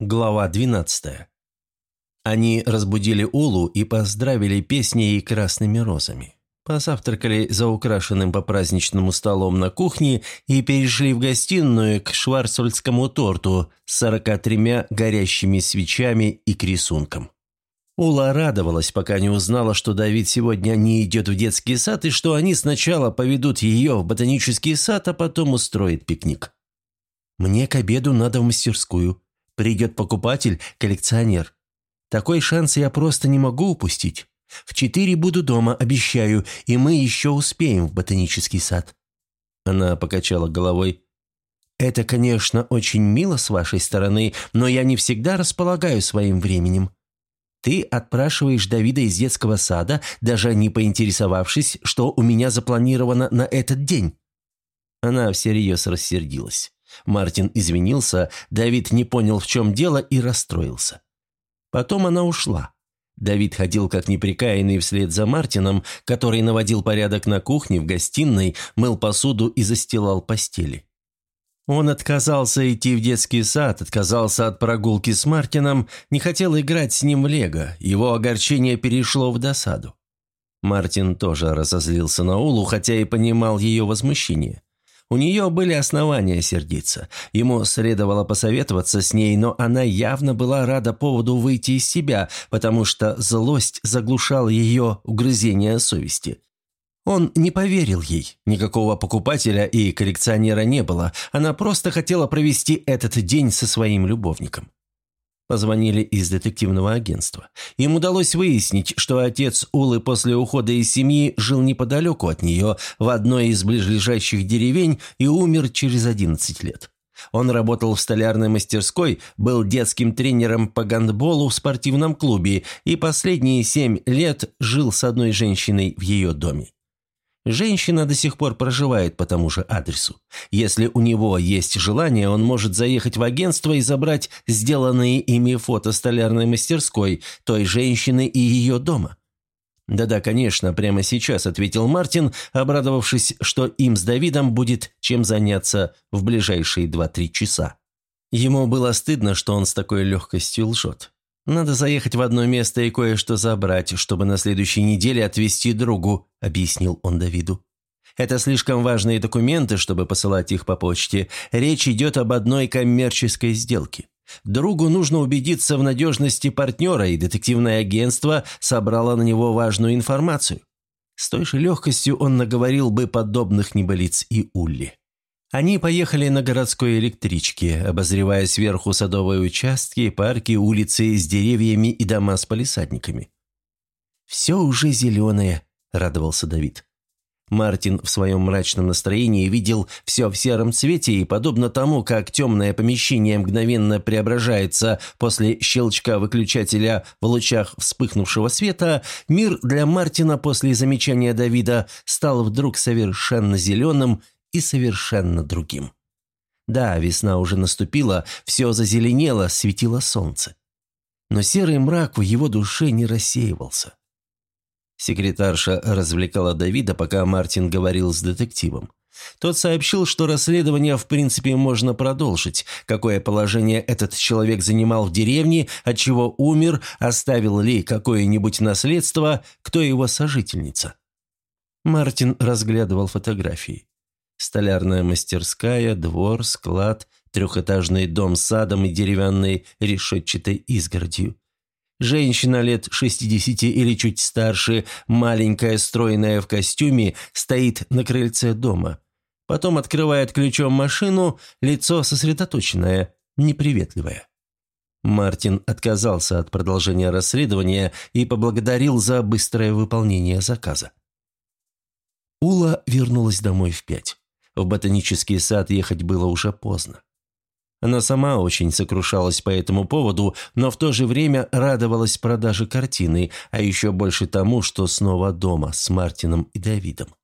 Глава 12. Они разбудили Улу и поздравили песней и красными розами. Позавтракали за украшенным по праздничному столом на кухне и перешли в гостиную к шварцвальдскому торту с 43 горящими свечами и к рисункам. Ула радовалась, пока не узнала, что Давид сегодня не идет в детский сад и что они сначала поведут ее в ботанический сад, а потом устроят пикник. «Мне к обеду надо в мастерскую», Придет покупатель, коллекционер. Такой шанс я просто не могу упустить. В четыре буду дома, обещаю, и мы еще успеем в ботанический сад». Она покачала головой. «Это, конечно, очень мило с вашей стороны, но я не всегда располагаю своим временем. Ты отпрашиваешь Давида из детского сада, даже не поинтересовавшись, что у меня запланировано на этот день». Она всерьез рассердилась. Мартин извинился, Давид не понял, в чем дело, и расстроился. Потом она ушла. Давид ходил как неприкаянный вслед за Мартином, который наводил порядок на кухне, в гостиной, мыл посуду и застилал постели. Он отказался идти в детский сад, отказался от прогулки с Мартином, не хотел играть с ним в лего, его огорчение перешло в досаду. Мартин тоже разозлился на Улу, хотя и понимал ее возмущение. У нее были основания сердиться. Ему следовало посоветоваться с ней, но она явно была рада поводу выйти из себя, потому что злость заглушала ее угрызение совести. Он не поверил ей. Никакого покупателя и коллекционера не было. Она просто хотела провести этот день со своим любовником. Позвонили из детективного агентства. Им удалось выяснить, что отец Улы после ухода из семьи жил неподалеку от нее, в одной из ближайших деревень, и умер через 11 лет. Он работал в столярной мастерской, был детским тренером по гандболу в спортивном клубе и последние семь лет жил с одной женщиной в ее доме. Женщина до сих пор проживает по тому же адресу. Если у него есть желание, он может заехать в агентство и забрать сделанные ими фото столярной мастерской, той женщины и ее дома. «Да-да, конечно, прямо сейчас», — ответил Мартин, обрадовавшись, что им с Давидом будет чем заняться в ближайшие два-три часа. Ему было стыдно, что он с такой легкостью лжет. «Надо заехать в одно место и кое-что забрать, чтобы на следующей неделе отвезти другу», – объяснил он Давиду. «Это слишком важные документы, чтобы посылать их по почте. Речь идет об одной коммерческой сделке. Другу нужно убедиться в надежности партнера, и детективное агентство собрало на него важную информацию. С той же легкостью он наговорил бы подобных небылиц и Улли. Они поехали на городской электричке, обозревая сверху садовые участки, парки, улицы с деревьями и дома с палисадниками. «Все уже зеленое», – радовался Давид. Мартин в своем мрачном настроении видел все в сером цвете, и, подобно тому, как темное помещение мгновенно преображается после щелчка выключателя в лучах вспыхнувшего света, мир для Мартина после замечания Давида стал вдруг совершенно зеленым и совершенно другим. Да, весна уже наступила, все зазеленело, светило солнце. Но серый мрак в его душе не рассеивался. Секретарша развлекала Давида, пока Мартин говорил с детективом. Тот сообщил, что расследование в принципе можно продолжить, какое положение этот человек занимал в деревне, от чего умер, оставил ли какое-нибудь наследство, кто его сожительница. Мартин разглядывал фотографии. Столярная мастерская, двор, склад, трехэтажный дом с садом и деревянной решетчатой изгородью. Женщина лет 60 или чуть старше, маленькая, стройная в костюме, стоит на крыльце дома. Потом открывает ключом машину, лицо сосредоточенное, неприветливое. Мартин отказался от продолжения расследования и поблагодарил за быстрое выполнение заказа. Ула вернулась домой в пять. В ботанический сад ехать было уже поздно. Она сама очень сокрушалась по этому поводу, но в то же время радовалась продаже картины, а еще больше тому, что снова дома с Мартином и Давидом.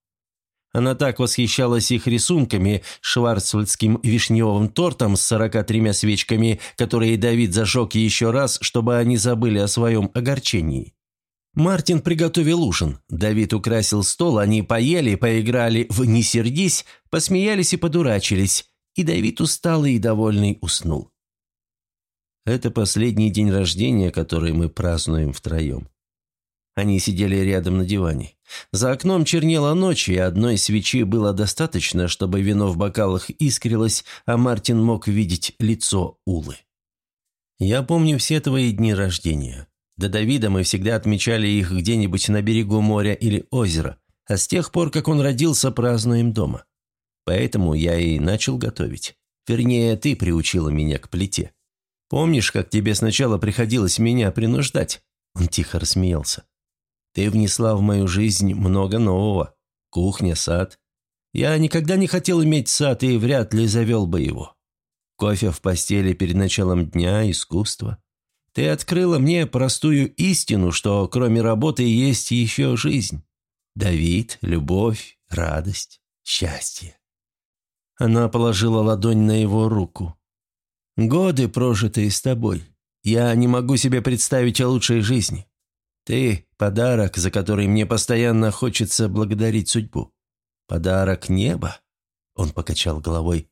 Она так восхищалась их рисунками, шварцвальдским вишневым тортом с 43 свечками, которые Давид зажег еще раз, чтобы они забыли о своем огорчении. Мартин приготовил ужин. Давид украсил стол, они поели, поиграли в «Не сердись», посмеялись и подурачились, и Давид усталый и довольный уснул. Это последний день рождения, который мы празднуем втроем. Они сидели рядом на диване. За окном чернела ночь, и одной свечи было достаточно, чтобы вино в бокалах искрилось, а Мартин мог видеть лицо Улы. «Я помню все твои дни рождения. До Давида мы всегда отмечали их где-нибудь на берегу моря или озера, а с тех пор, как он родился, празднуем дома. Поэтому я и начал готовить. Вернее, ты приучила меня к плите. Помнишь, как тебе сначала приходилось меня принуждать?» Он тихо рассмеялся. Ты внесла в мою жизнь много нового. Кухня, сад. Я никогда не хотел иметь сад и вряд ли завел бы его. Кофе в постели перед началом дня, искусство. Ты открыла мне простую истину, что кроме работы есть еще жизнь. Давид, любовь, радость, счастье. Она положила ладонь на его руку. «Годы, прожитые с тобой. Я не могу себе представить о лучшей жизни. Ты – подарок, за который мне постоянно хочется благодарить судьбу. Подарок неба?» Он покачал головой.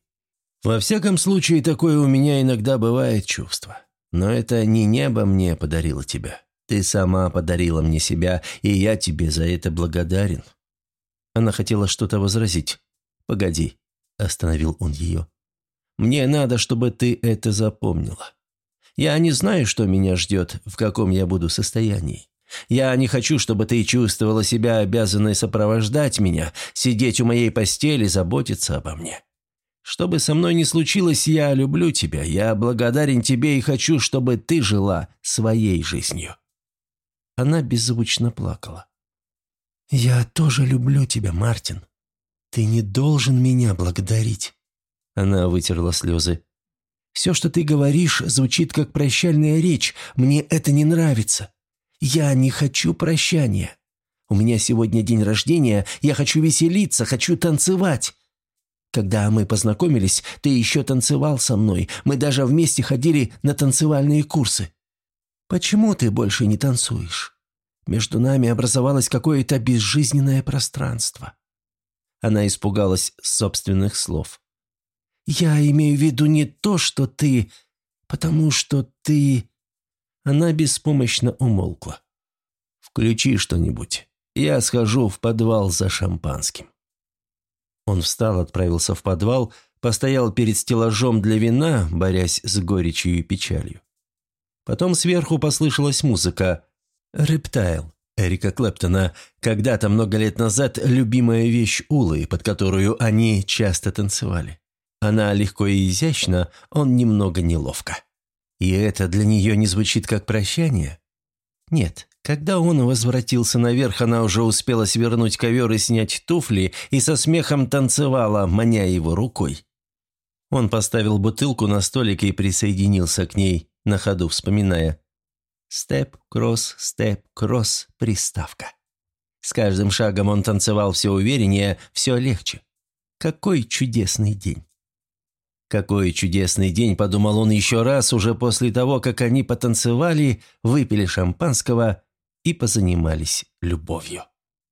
«Во всяком случае, такое у меня иногда бывает чувство. Но это не небо мне подарило тебя. Ты сама подарила мне себя, и я тебе за это благодарен». Она хотела что-то возразить. «Погоди», – остановил он ее. «Мне надо, чтобы ты это запомнила. Я не знаю, что меня ждет, в каком я буду состоянии. Я не хочу, чтобы ты чувствовала себя обязанной сопровождать меня, сидеть у моей постели, заботиться обо мне. Что бы со мной ни случилось, я люблю тебя, я благодарен тебе и хочу, чтобы ты жила своей жизнью». Она беззвучно плакала. «Я тоже люблю тебя, Мартин. Ты не должен меня благодарить». Она вытерла слезы. «Все, что ты говоришь, звучит как прощальная речь. Мне это не нравится. Я не хочу прощания. У меня сегодня день рождения, я хочу веселиться, хочу танцевать. Когда мы познакомились, ты еще танцевал со мной, мы даже вместе ходили на танцевальные курсы. Почему ты больше не танцуешь? Между нами образовалось какое-то безжизненное пространство. Она испугалась собственных слов. «Я имею в виду не то, что ты, потому что ты...» Она беспомощно умолкла. «Включи что-нибудь. Я схожу в подвал за шампанским». Он встал, отправился в подвал, постоял перед стеллажом для вина, борясь с горечью и печалью. Потом сверху послышалась музыка «Рептайл» Эрика Клэптона, когда-то много лет назад любимая вещь Улы, под которую они часто танцевали. Она легко и изящно, он немного неловко. И это для нее не звучит как прощание? Нет, когда он возвратился наверх, она уже успела свернуть ковер и снять туфли, и со смехом танцевала, маня его рукой. Он поставил бутылку на столик и присоединился к ней, на ходу вспоминая. Степ, кросс, степ, кросс, приставка. С каждым шагом он танцевал все увереннее, все легче. Какой чудесный день. Какой чудесный день, подумал он еще раз, уже после того, как они потанцевали, выпили шампанского и позанимались любовью.